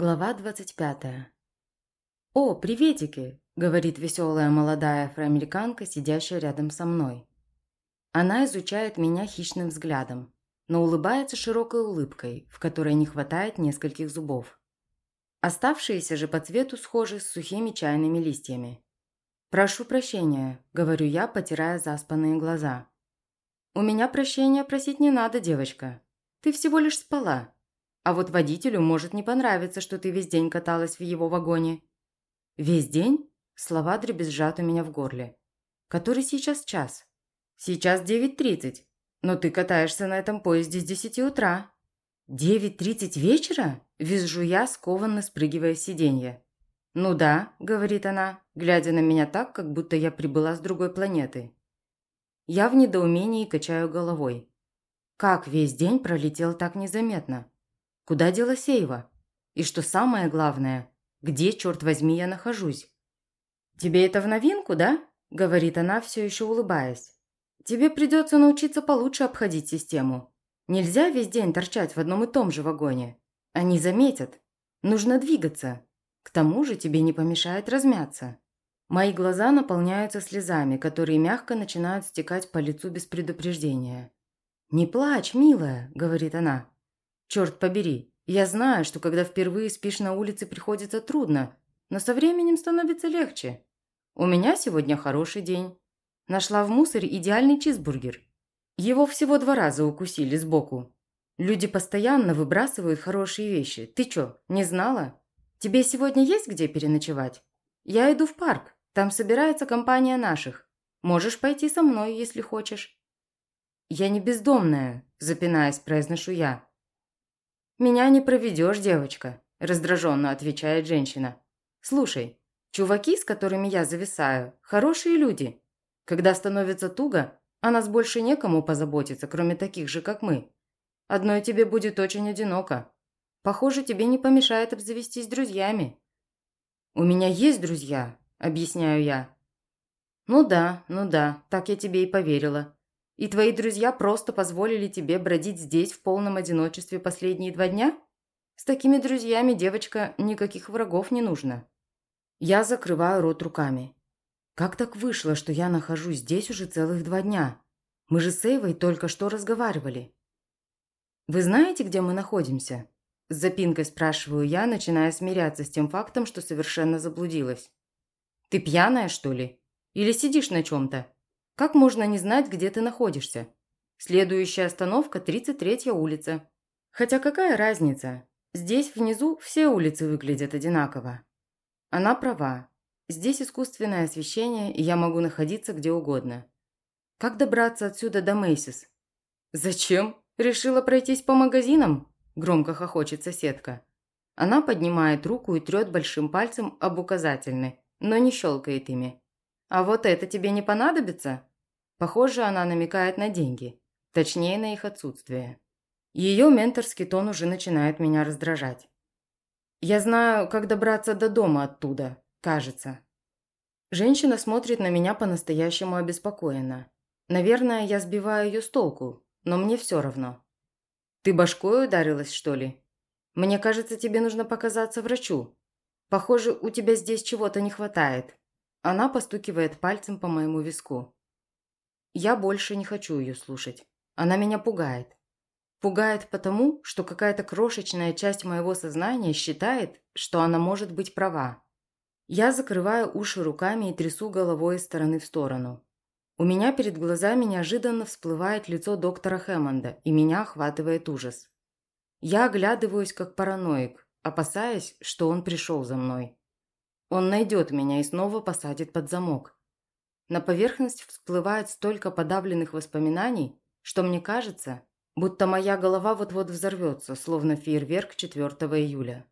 Глава 25. «О, приветики!» – говорит веселая молодая афроамериканка, сидящая рядом со мной. Она изучает меня хищным взглядом, но улыбается широкой улыбкой, в которой не хватает нескольких зубов. Оставшиеся же по цвету схожи с сухими чайными листьями. «Прошу прощения», – говорю я, потирая заспанные глаза. «У меня прощения просить не надо, девочка. Ты всего лишь спала, а вот водителю может не понравиться, что ты весь день каталась в его вагоне». «Весь день?» Слова дребезжат у меня в горле. «Который сейчас час?» «Сейчас 9.30, но ты катаешься на этом поезде с 10 утра». «9.30 вечера?» – визжу я, скованно спрыгивая с сиденья. «Ну да», – говорит она, глядя на меня так, как будто я прибыла с другой планеты. Я в недоумении качаю головой. Как весь день пролетел так незаметно? Куда делась Эйва? И что самое главное, где, черт возьми, я нахожусь? «Тебе это в новинку, да?» – говорит она, все еще улыбаясь. «Тебе придется научиться получше обходить систему. Нельзя весь день торчать в одном и том же вагоне. Они заметят. Нужно двигаться. К тому же тебе не помешает размяться». Мои глаза наполняются слезами, которые мягко начинают стекать по лицу без предупреждения. «Не плачь, милая», – говорит она. Черт побери, я знаю, что когда впервые спишь на улице, приходится трудно, но со временем становится легче. У меня сегодня хороший день. Нашла в мусоре идеальный чизбургер. Его всего два раза укусили сбоку. Люди постоянно выбрасывают хорошие вещи. Ты чё, не знала? Тебе сегодня есть где переночевать? Я иду в парк. Там собирается компания наших. Можешь пойти со мной, если хочешь. Я не бездомная, запинаясь, произношу я. «Меня не проведешь, девочка», – раздраженно отвечает женщина. «Слушай, чуваки, с которыми я зависаю, хорошие люди. Когда становится туго, о нас больше некому позаботиться, кроме таких же, как мы. Одной тебе будет очень одиноко. Похоже, тебе не помешает обзавестись друзьями». «У меня есть друзья», – объясняю я. «Ну да, ну да, так я тебе и поверила. И твои друзья просто позволили тебе бродить здесь в полном одиночестве последние два дня? С такими друзьями, девочка, никаких врагов не нужно. Я закрываю рот руками. Как так вышло, что я нахожусь здесь уже целых два дня? Мы же с Эйвой только что разговаривали. Вы знаете, где мы находимся? С запинкой спрашиваю я, начиная смиряться с тем фактом, что совершенно заблудилась. Ты пьяная, что ли? Или сидишь на чем-то? Как можно не знать, где ты находишься? Следующая остановка – 33-я улица. Хотя какая разница? Здесь внизу все улицы выглядят одинаково. Она права. Здесь искусственное освещение, и я могу находиться где угодно. Как добраться отсюда до Мейсис? Зачем? Решила пройтись по магазинам? Громко хохочет соседка. Она поднимает руку и трет большим пальцем об указательный, но не щелкает ими. А вот это тебе не понадобится? Похоже, она намекает на деньги. Точнее, на их отсутствие. Ее менторский тон уже начинает меня раздражать. Я знаю, как добраться до дома оттуда, кажется. Женщина смотрит на меня по-настоящему обеспокоенно. Наверное, я сбиваю ее с толку, но мне все равно. Ты башкой ударилась, что ли? Мне кажется, тебе нужно показаться врачу. Похоже, у тебя здесь чего-то не хватает. Она постукивает пальцем по моему виску. Я больше не хочу ее слушать. Она меня пугает. Пугает потому, что какая-то крошечная часть моего сознания считает, что она может быть права. Я закрываю уши руками и трясу головой из стороны в сторону. У меня перед глазами неожиданно всплывает лицо доктора Хэммонда, и меня охватывает ужас. Я оглядываюсь как параноик, опасаясь, что он пришел за мной. Он найдет меня и снова посадит под замок. На поверхность всплывает столько подавленных воспоминаний, что мне кажется, будто моя голова вот-вот взорвется, словно фейерверк 4 июля.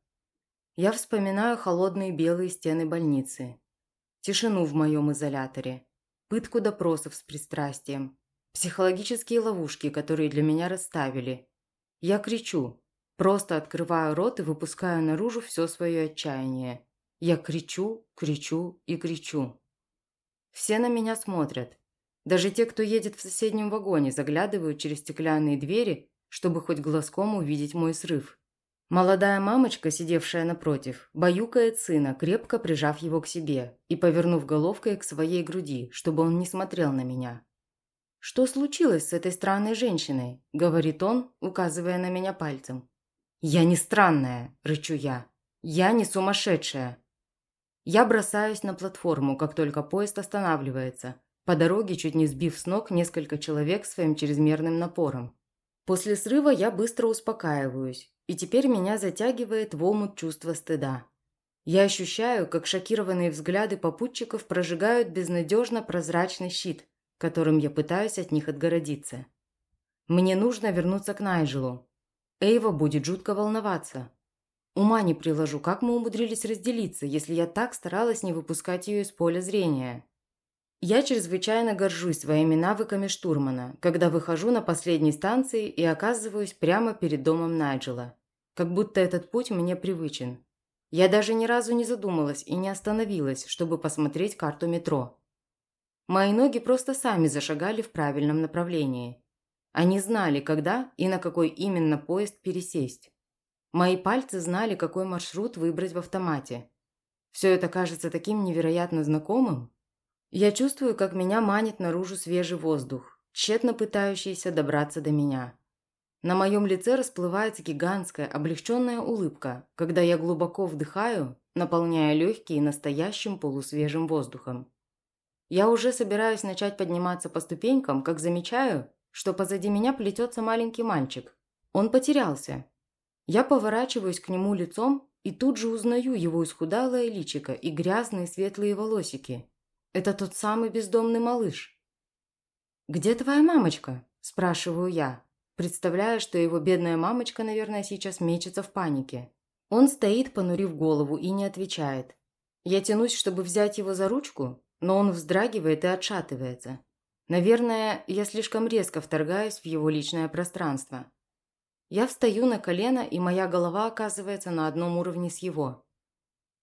Я вспоминаю холодные белые стены больницы, тишину в моем изоляторе, пытку допросов с пристрастием, психологические ловушки, которые для меня расставили. Я кричу, просто открываю рот и выпускаю наружу все свое отчаяние. Я кричу, кричу и кричу. Все на меня смотрят. Даже те, кто едет в соседнем вагоне, заглядывают через стеклянные двери, чтобы хоть глазком увидеть мой срыв. Молодая мамочка, сидевшая напротив, баюкает сына, крепко прижав его к себе и повернув головкой к своей груди, чтобы он не смотрел на меня. «Что случилось с этой странной женщиной?» – говорит он, указывая на меня пальцем. «Я не странная», – рычу я. «Я не сумасшедшая». Я бросаюсь на платформу, как только поезд останавливается, по дороге чуть не сбив с ног несколько человек своим чрезмерным напором. После срыва я быстро успокаиваюсь и теперь меня затягивает в омут чувства стыда. Я ощущаю, как шокированные взгляды попутчиков прожигают безнадежно прозрачный щит, которым я пытаюсь от них отгородиться. Мне нужно вернуться к Найджелу. Эйва будет жутко волноваться. Ума не приложу, как мы умудрились разделиться, если я так старалась не выпускать ее из поля зрения. Я чрезвычайно горжусь своими навыками штурмана, когда выхожу на последней станции и оказываюсь прямо перед домом Найджела. Как будто этот путь мне привычен. Я даже ни разу не задумалась и не остановилась, чтобы посмотреть карту метро. Мои ноги просто сами зашагали в правильном направлении. Они знали, когда и на какой именно поезд пересесть. Мои пальцы знали, какой маршрут выбрать в автомате. Все это кажется таким невероятно знакомым. Я чувствую, как меня манит наружу свежий воздух, тщетно пытающийся добраться до меня. На моем лице расплывается гигантская, облегченная улыбка, когда я глубоко вдыхаю, наполняя легкие настоящим полусвежим воздухом. Я уже собираюсь начать подниматься по ступенькам, как замечаю, что позади меня плетется маленький мальчик. Он потерялся. Я поворачиваюсь к нему лицом и тут же узнаю его исхудалое личико и грязные светлые волосики. Это тот самый бездомный малыш. «Где твоя мамочка?» – спрашиваю я, представляя, что его бедная мамочка, наверное, сейчас мечется в панике. Он стоит, понурив голову, и не отвечает. Я тянусь, чтобы взять его за ручку, но он вздрагивает и отшатывается. Наверное, я слишком резко вторгаюсь в его личное пространство. Я встаю на колено, и моя голова оказывается на одном уровне с его.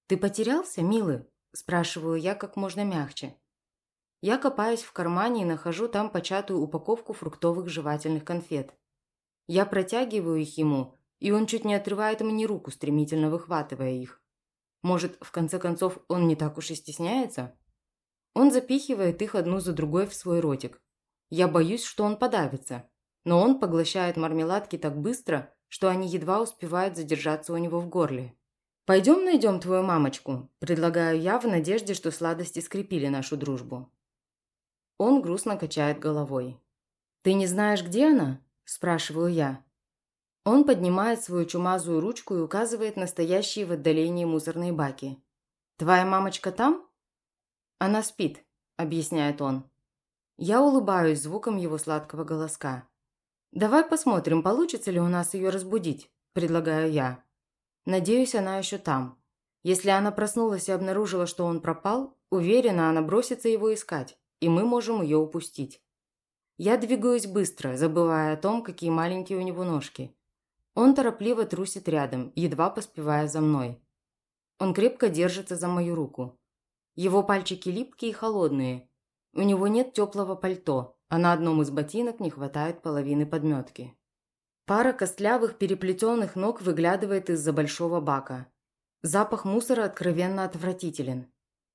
«Ты потерялся, милый?» Спрашиваю я как можно мягче. Я копаюсь в кармане и нахожу там початую упаковку фруктовых жевательных конфет. Я протягиваю их ему, и он чуть не отрывает мне руку, стремительно выхватывая их. Может, в конце концов, он не так уж и стесняется? Он запихивает их одну за другой в свой ротик. Я боюсь, что он подавится. Но он поглощает мармеладки так быстро, что они едва успевают задержаться у него в горле. «Пойдем найдем твою мамочку», – предлагаю я в надежде, что сладости скрепили нашу дружбу. Он грустно качает головой. «Ты не знаешь, где она?» – спрашиваю я. Он поднимает свою чумазую ручку и указывает на стоящие в отдалении мусорные баки. «Твоя мамочка там?» «Она спит», – объясняет он. Я улыбаюсь звуком его сладкого голоска. «Давай посмотрим, получится ли у нас ее разбудить», – предлагаю я. Надеюсь, она еще там. Если она проснулась и обнаружила, что он пропал, уверена, она бросится его искать, и мы можем ее упустить. Я двигаюсь быстро, забывая о том, какие маленькие у него ножки. Он торопливо трусит рядом, едва поспевая за мной. Он крепко держится за мою руку. Его пальчики липкие и холодные. У него нет теплого пальто, а на одном из ботинок не хватает половины подметки. Пара костлявых переплетенных ног выглядывает из-за большого бака. Запах мусора откровенно отвратителен.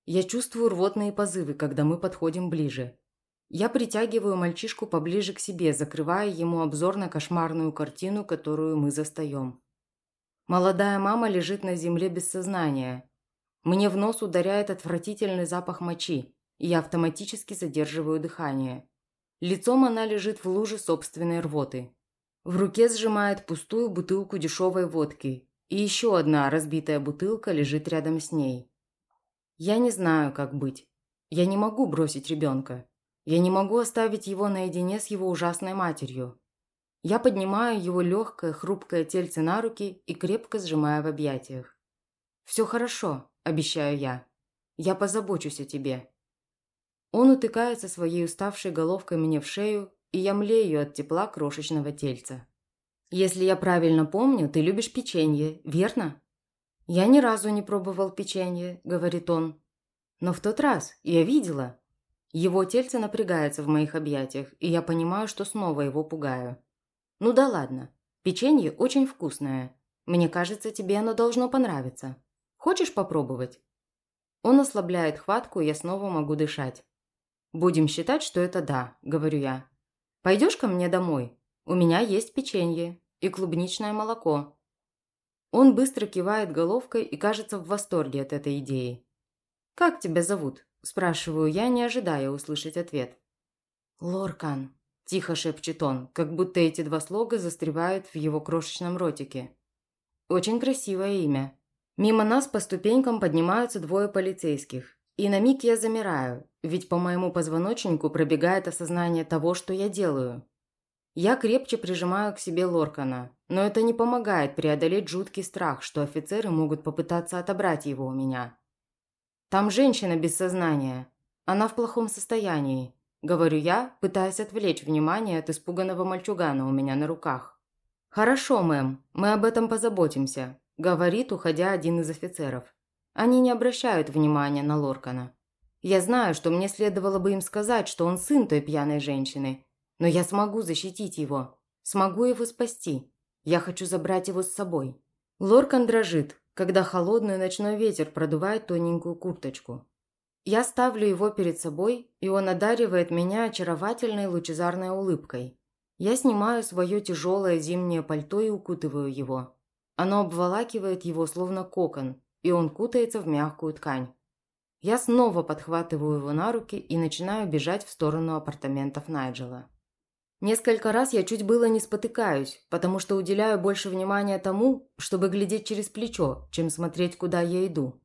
Я чувствую рвотные позывы, когда мы подходим ближе. Я притягиваю мальчишку поближе к себе, закрывая ему обзор на кошмарную картину, которую мы застаем. Молодая мама лежит на земле без сознания. Мне в нос ударяет отвратительный запах мочи, и я автоматически задерживаю дыхание. Лицом она лежит в луже собственной рвоты. В руке сжимает пустую бутылку дешевой водки, и еще одна разбитая бутылка лежит рядом с ней. Я не знаю, как быть. Я не могу бросить ребенка. Я не могу оставить его наедине с его ужасной матерью. Я поднимаю его легкое, хрупкое тельце на руки и крепко сжимаю в объятиях. «Все хорошо», – обещаю я. «Я позабочусь о тебе». Он утыкается своей уставшей головкой мне в шею и я млею от тепла крошечного тельца. «Если я правильно помню, ты любишь печенье, верно?» «Я ни разу не пробовал печенье», – говорит он. «Но в тот раз я видела». Его тельце напрягается в моих объятиях, и я понимаю, что снова его пугаю. «Ну да ладно. Печенье очень вкусное. Мне кажется, тебе оно должно понравиться. Хочешь попробовать?» Он ослабляет хватку, и я снова могу дышать. «Будем считать, что это да», – говорю я. «Пойдешь ко мне домой? У меня есть печенье и клубничное молоко». Он быстро кивает головкой и кажется в восторге от этой идеи. «Как тебя зовут?» – спрашиваю я, не ожидая услышать ответ. «Лоркан», – тихо шепчет он, как будто эти два слога застревают в его крошечном ротике. «Очень красивое имя». Мимо нас по ступенькам поднимаются двое полицейских. И на миг я замираю, ведь по моему позвоночнику пробегает осознание того, что я делаю. Я крепче прижимаю к себе Лоркана, но это не помогает преодолеть жуткий страх, что офицеры могут попытаться отобрать его у меня. «Там женщина без сознания. Она в плохом состоянии», – говорю я, пытаясь отвлечь внимание от испуганного мальчугана у меня на руках. «Хорошо, мэм, мы об этом позаботимся», – говорит, уходя один из офицеров. Они не обращают внимания на Лоркана. Я знаю, что мне следовало бы им сказать, что он сын той пьяной женщины, но я смогу защитить его, смогу его спасти. Я хочу забрать его с собой. Лоркан дрожит, когда холодный ночной ветер продувает тоненькую курточку. Я ставлю его перед собой, и он одаривает меня очаровательной лучезарной улыбкой. Я снимаю свое тяжелое зимнее пальто и укутываю его. Оно обволакивает его словно кокон, и он кутается в мягкую ткань. Я снова подхватываю его на руки и начинаю бежать в сторону апартаментов Найджела. Несколько раз я чуть было не спотыкаюсь, потому что уделяю больше внимания тому, чтобы глядеть через плечо, чем смотреть, куда я иду.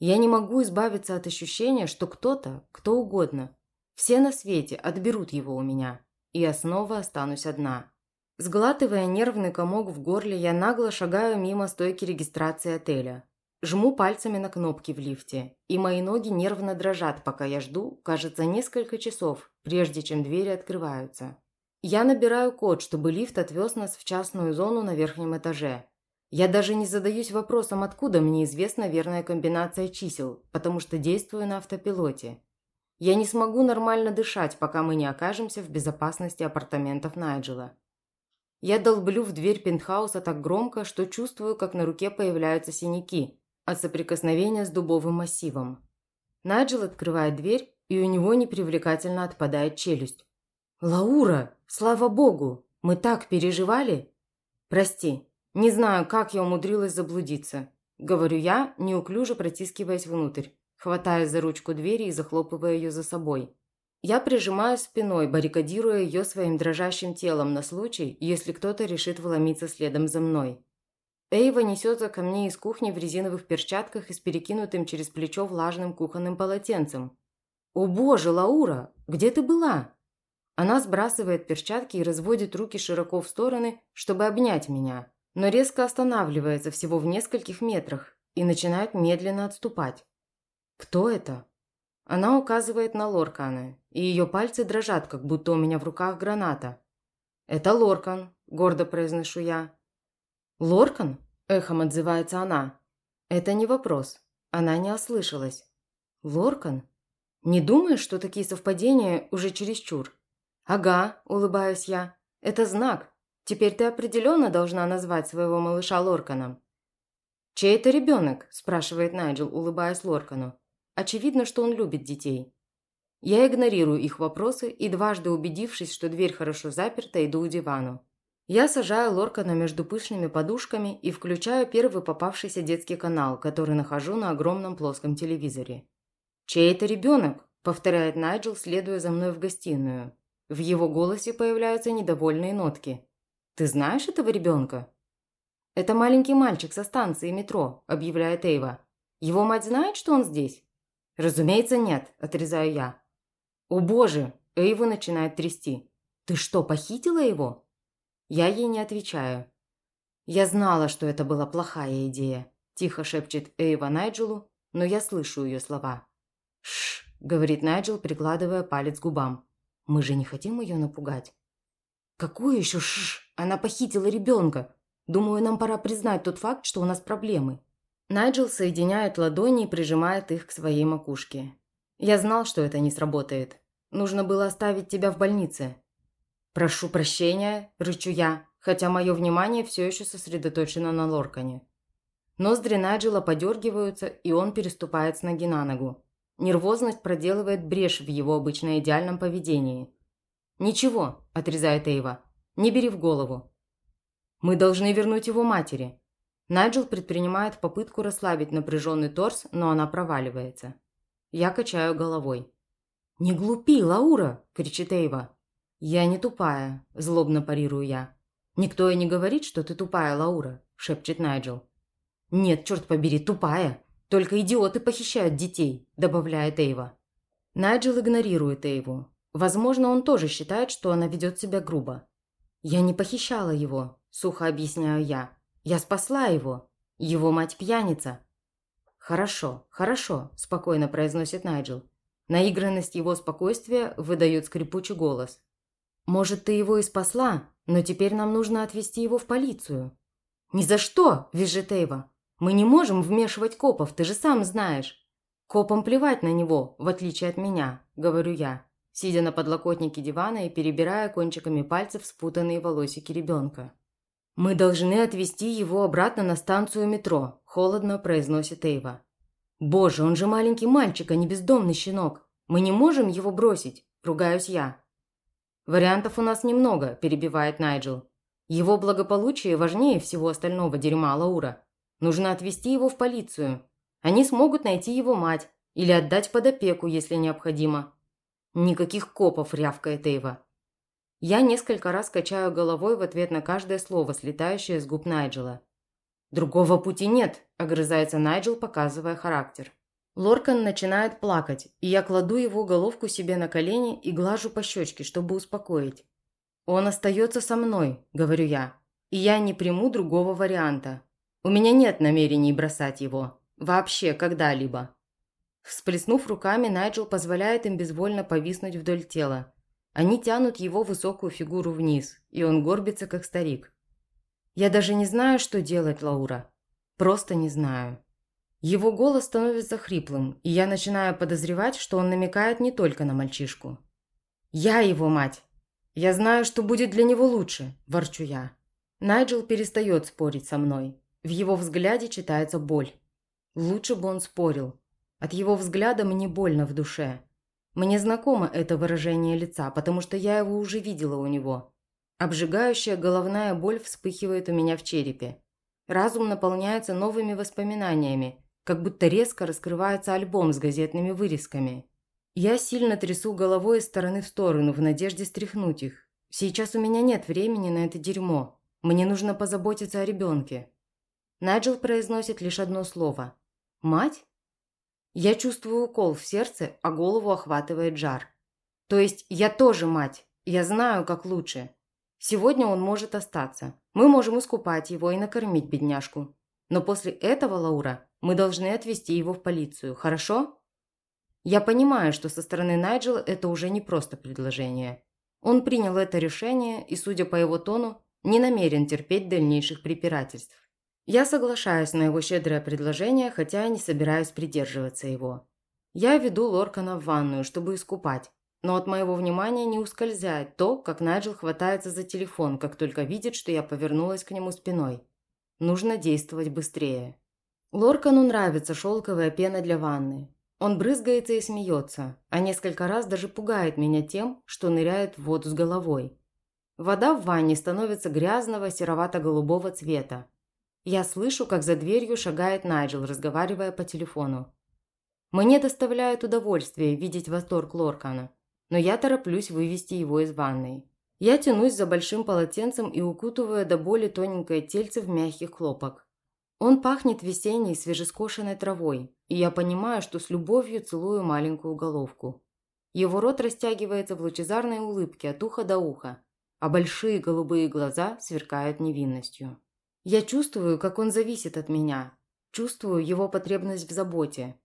Я не могу избавиться от ощущения, что кто-то, кто угодно, все на свете отберут его у меня, и я снова останусь одна. Сглатывая нервный комок в горле, я нагло шагаю мимо стойки регистрации отеля. Жму пальцами на кнопки в лифте, и мои ноги нервно дрожат, пока я жду, кажется, несколько часов, прежде чем двери открываются. Я набираю код, чтобы лифт отвез нас в частную зону на верхнем этаже. Я даже не задаюсь вопросом, откуда мне известна верная комбинация чисел, потому что действую на автопилоте. Я не смогу нормально дышать, пока мы не окажемся в безопасности апартаментов Найджела. Я долблю в дверь пентхауса так громко, что чувствую, как на руке появляются синяки от соприкосновения с дубовым массивом. Найджел открывает дверь, и у него непривлекательно отпадает челюсть. «Лаура, слава богу, мы так переживали!» «Прости, не знаю, как я умудрилась заблудиться», – говорю я, неуклюже протискиваясь внутрь, хватая за ручку двери и захлопывая ее за собой. Я прижимаю спиной, баррикадируя ее своим дрожащим телом на случай, если кто-то решит вломиться следом за мной. Эйва несется ко мне из кухни в резиновых перчатках и с перекинутым через плечо влажным кухонным полотенцем. «О боже, Лаура, где ты была?» Она сбрасывает перчатки и разводит руки широко в стороны, чтобы обнять меня, но резко останавливается всего в нескольких метрах и начинает медленно отступать. «Кто это?» Она указывает на Лоркана, и ее пальцы дрожат, как будто у меня в руках граната. «Это Лоркан», – гордо произношу я. «Лоркан?» – эхом отзывается она. «Это не вопрос. Она не ослышалась». «Лоркан? Не думаешь, что такие совпадения уже чересчур?» «Ага», – улыбаюсь я. «Это знак. Теперь ты определенно должна назвать своего малыша Лорканом». «Чей это ребенок?» – спрашивает Найджел, улыбаясь Лоркану. Очевидно, что он любит детей. Я игнорирую их вопросы и, дважды убедившись, что дверь хорошо заперта, иду к дивану. Я сажаю Лоркана между пышными подушками и включаю первый попавшийся детский канал, который нахожу на огромном плоском телевизоре. «Чей это ребенок?» – повторяет Найджел, следуя за мной в гостиную. В его голосе появляются недовольные нотки. «Ты знаешь этого ребенка?» «Это маленький мальчик со станции метро», – объявляет Эйва. «Его мать знает, что он здесь?» «Разумеется, нет», – отрезаю я. «О боже!» – Эйва начинает трясти. «Ты что, похитила его?» Я ей не отвечаю. «Я знала, что это была плохая идея», – тихо шепчет Эйва Найджелу, но я слышу ее слова. «Шш», – говорит Найджел, прикладывая палец к губам. Мы же не хотим ее напугать. Какую еще шш? Она похитила ребенка. Думаю, нам пора признать тот факт, что у нас проблемы. Найджел соединяет ладони и прижимает их к своей макушке. Я знал, что это не сработает. Нужно было оставить тебя в больнице. «Прошу прощения», – рычу я, хотя мое внимание все еще сосредоточено на Лоркане. Ноздри Найджела подергиваются, и он переступает с ноги на ногу. Нервозность проделывает брешь в его обычно идеальном поведении. «Ничего», – отрезает Эйва, – «не бери в голову. Мы должны вернуть его матери». Найджел предпринимает попытку расслабить напряженный торс, но она проваливается. Я качаю головой. «Не глупи, Лаура!» – кричит Эйва. «Я не тупая», – злобно парирую я. «Никто и не говорит, что ты тупая, Лаура», – шепчет Найджел. «Нет, черт побери, тупая. Только идиоты похищают детей», – добавляет Эйва. Найджел игнорирует Эйву. Возможно, он тоже считает, что она ведет себя грубо. «Я не похищала его», – сухо объясняю я. «Я спасла его. Его мать пьяница». «Хорошо, хорошо», – спокойно произносит Найджел. Наигранность его спокойствия выдает скрипучий голос. «Может, ты его и спасла, но теперь нам нужно отвезти его в полицию». «Ни за что!» – визжит Эйва. «Мы не можем вмешивать копов, ты же сам знаешь». «Копам плевать на него, в отличие от меня», – говорю я, сидя на подлокотнике дивана и перебирая кончиками пальцев спутанные волосики ребенка. «Мы должны отвезти его обратно на станцию метро», – холодно произносит Эйва. «Боже, он же маленький мальчик, а не бездомный щенок. Мы не можем его бросить», – ругаюсь я. «Вариантов у нас немного», – перебивает Найджел. «Его благополучие важнее всего остального дерьма Лаура. Нужно отвезти его в полицию. Они смогут найти его мать или отдать под опеку, если необходимо». «Никаких копов», – рявкает Эйва. Я несколько раз качаю головой в ответ на каждое слово, слетающее с губ Найджела. «Другого пути нет», – огрызается Найджел, показывая характер. Лоркан начинает плакать, и я кладу его головку себе на колени и глажу по щечке, чтобы успокоить. «Он остается со мной», – говорю я, – «и я не приму другого варианта. У меня нет намерений бросать его. Вообще, когда-либо». Всплеснув руками, Найджел позволяет им безвольно повиснуть вдоль тела. Они тянут его высокую фигуру вниз, и он горбится, как старик. «Я даже не знаю, что делать, Лаура. Просто не знаю». Его голос становится хриплым, и я начинаю подозревать, что он намекает не только на мальчишку. «Я его мать! Я знаю, что будет для него лучше!» – ворчу я. Найджел перестает спорить со мной. В его взгляде читается боль. Лучше бы он спорил. От его взгляда мне больно в душе. Мне знакомо это выражение лица, потому что я его уже видела у него. Обжигающая головная боль вспыхивает у меня в черепе. Разум наполняется новыми воспоминаниями, как будто резко раскрывается альбом с газетными вырезками. Я сильно трясу головой из стороны в сторону в надежде стряхнуть их. Сейчас у меня нет времени на это дерьмо. Мне нужно позаботиться о ребенке. Найджел произносит лишь одно слово. «Мать?» Я чувствую укол в сердце, а голову охватывает жар. То есть я тоже мать. Я знаю, как лучше. Сегодня он может остаться. Мы можем искупать его и накормить бедняжку. Но после этого, Лаура, мы должны отвезти его в полицию, хорошо? Я понимаю, что со стороны Найджела это уже не просто предложение. Он принял это решение и, судя по его тону, не намерен терпеть дальнейших препирательств. Я соглашаюсь на его щедрое предложение, хотя и не собираюсь придерживаться его. Я веду Лоркана в ванную, чтобы искупать, но от моего внимания не ускользает то, как Найджел хватается за телефон, как только видит, что я повернулась к нему спиной. Нужно действовать быстрее. Лоркану нравится шелковая пена для ванны. Он брызгается и смеется, а несколько раз даже пугает меня тем, что ныряет в воду с головой. Вода в ванне становится грязного серовато-голубого цвета. Я слышу, как за дверью шагает Найджел, разговаривая по телефону. Мне доставляет удовольствие видеть восторг Лоркана, но я тороплюсь вывести его из ванной. Я тянусь за большим полотенцем и укутываю до боли тоненькое тельце в мягких хлопок. Он пахнет весенней свежескошенной травой, и я понимаю, что с любовью целую маленькую головку. Его рот растягивается в лучезарной улыбке от уха до уха, а большие голубые глаза сверкают невинностью. Я чувствую, как он зависит от меня, чувствую его потребность в заботе.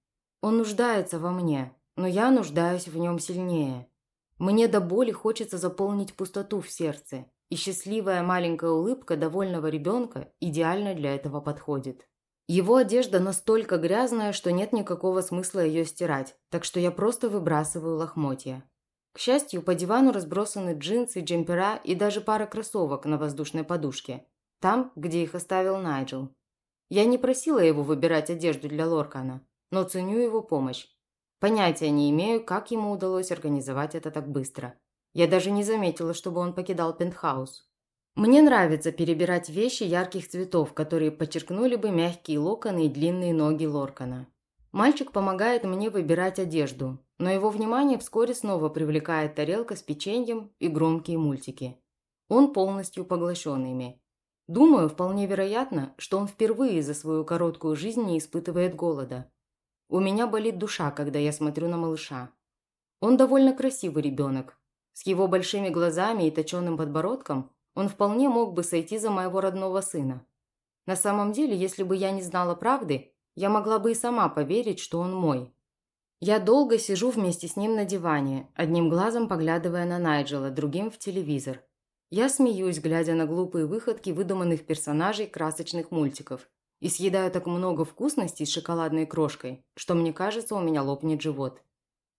Он нуждается во мне, но я нуждаюсь в нем сильнее. Мне до боли хочется заполнить пустоту в сердце, и счастливая маленькая улыбка довольного ребенка идеально для этого подходит. Его одежда настолько грязная, что нет никакого смысла ее стирать, так что я просто выбрасываю лохмотья. К счастью, по дивану разбросаны джинсы, джемпера и даже пара кроссовок на воздушной подушке. Там, где их оставил Найджел. Я не просила его выбирать одежду для Лоркана, но ценю его помощь. Понятия не имею, как ему удалось организовать это так быстро. Я даже не заметила, чтобы он покидал пентхаус. Мне нравится перебирать вещи ярких цветов, которые подчеркнули бы мягкие локоны и длинные ноги Лоркана. Мальчик помогает мне выбирать одежду, но его внимание вскоре снова привлекает тарелка с печеньем и громкие мультики. Он полностью поглощен ими. Думаю, вполне вероятно, что он впервые за свою короткую жизнь не испытывает голода. У меня болит душа, когда я смотрю на малыша. Он довольно красивый ребенок. С его большими глазами и точенным подбородком он вполне мог бы сойти за моего родного сына. На самом деле, если бы я не знала правды, я могла бы и сама поверить, что он мой. Я долго сижу вместе с ним на диване, одним глазом поглядывая на Найджела, другим в телевизор. Я смеюсь, глядя на глупые выходки выдуманных персонажей красочных мультиков. И съедаю так много вкусностей с шоколадной крошкой, что мне кажется, у меня лопнет живот.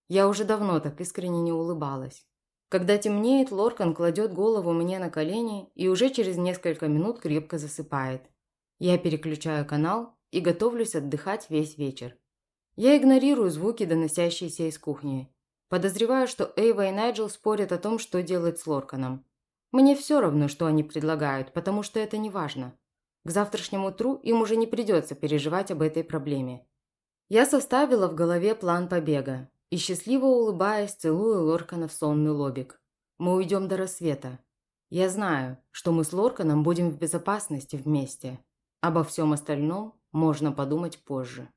Я уже давно так искренне не улыбалась. Когда темнеет, Лоркан кладет голову мне на колени и уже через несколько минут крепко засыпает. Я переключаю канал и готовлюсь отдыхать весь вечер. Я игнорирую звуки, доносящиеся из кухни. Подозреваю, что Эйва и Найджел спорят о том, что делать с Лорканом. Мне все равно, что они предлагают, потому что это не важно. К завтрашнему утру им уже не придется переживать об этой проблеме. Я составила в голове план побега и, счастливо улыбаясь, целую Лоркана в сонный лобик. Мы уйдем до рассвета. Я знаю, что мы с Лорканом будем в безопасности вместе. Обо всем остальном можно подумать позже.